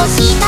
cosita.